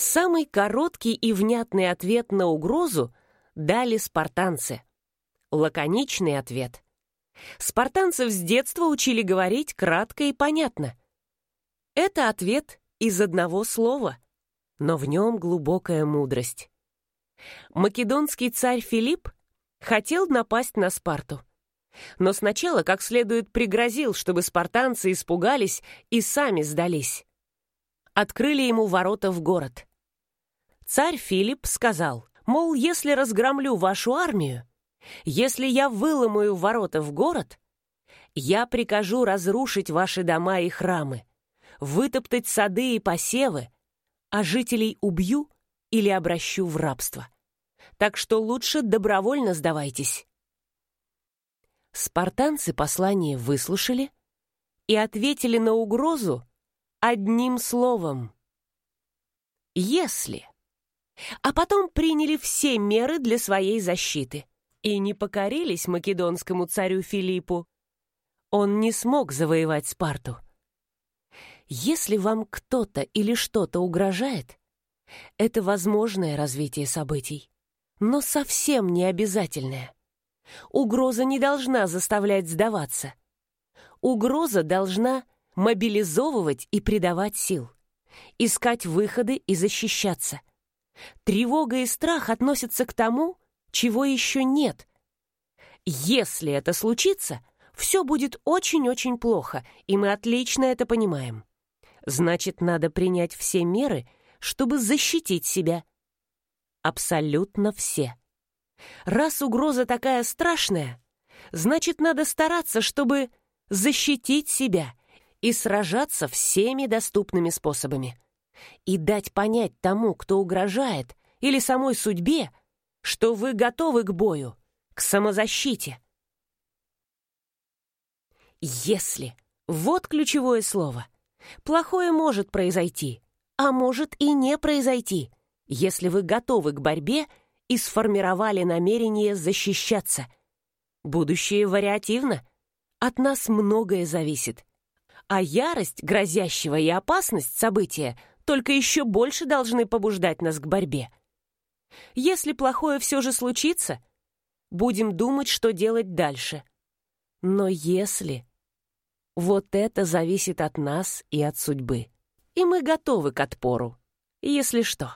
Самый короткий и внятный ответ на угрозу дали спартанцы. Лаконичный ответ. Спартанцев с детства учили говорить кратко и понятно. Это ответ из одного слова, но в нем глубокая мудрость. Македонский царь Филипп хотел напасть на Спарту. Но сначала как следует пригрозил, чтобы спартанцы испугались и сами сдались. Открыли ему ворота в город. Царь Филипп сказал, мол, если разгромлю вашу армию, если я выломаю ворота в город, я прикажу разрушить ваши дома и храмы, вытоптать сады и посевы, а жителей убью или обращу в рабство. Так что лучше добровольно сдавайтесь. Спартанцы послание выслушали и ответили на угрозу одним словом. «Если». А потом приняли все меры для своей защиты и не покорились македонскому царю Филиппу. Он не смог завоевать Спарту. Если вам кто-то или что-то угрожает, это возможное развитие событий, но совсем не обязательное. Угроза не должна заставлять сдаваться. Угроза должна мобилизовывать и придавать сил, искать выходы и защищаться. Тревога и страх относятся к тому, чего еще нет. Если это случится, все будет очень-очень плохо, и мы отлично это понимаем. Значит, надо принять все меры, чтобы защитить себя. Абсолютно все. Раз угроза такая страшная, значит, надо стараться, чтобы защитить себя и сражаться всеми доступными способами. И дать понять тому, кто угрожает, или самой судьбе, что вы готовы к бою, к самозащите. Если. Вот ключевое слово. Плохое может произойти, а может и не произойти, если вы готовы к борьбе и сформировали намерение защищаться. Будущее вариативно. От нас многое зависит. А ярость грозящего и опасность события только еще больше должны побуждать нас к борьбе. Если плохое все же случится, будем думать, что делать дальше. Но если... Вот это зависит от нас и от судьбы. И мы готовы к отпору, если что.